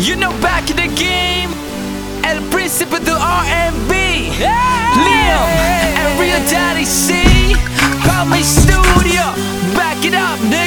You know back in the game El Príncipe do R&B yeah. Liam and Real Daddy C Call me Studio Back it up now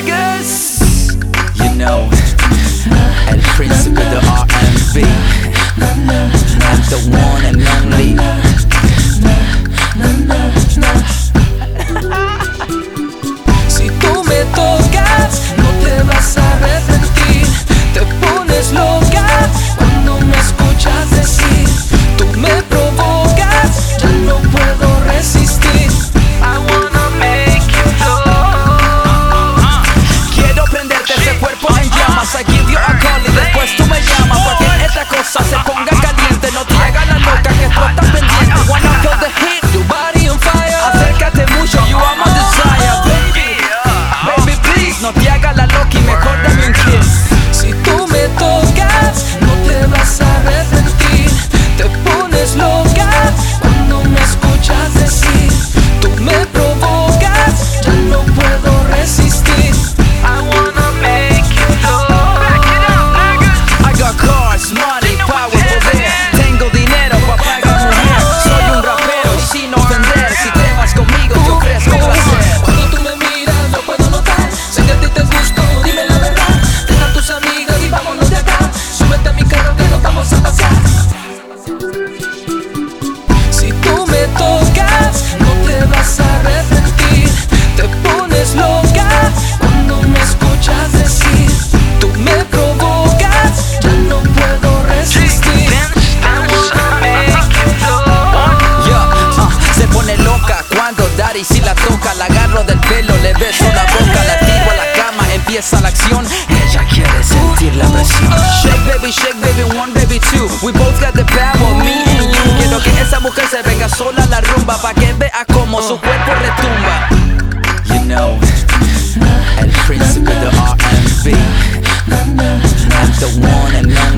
No te vas a arrepentir, te pones loca cuando me escuchas decir, tú me provocas. Ya no puedo resistir. Uh, se pone loca cuando Dari si la toca, la agarro del pelo, le beso la boca, la tiro a la cama, empieza la acción. Ella quiere sentir la presión. la rumba pa' que vea como su cuerpo retumba. You know, el príncipe de R&B, the one and only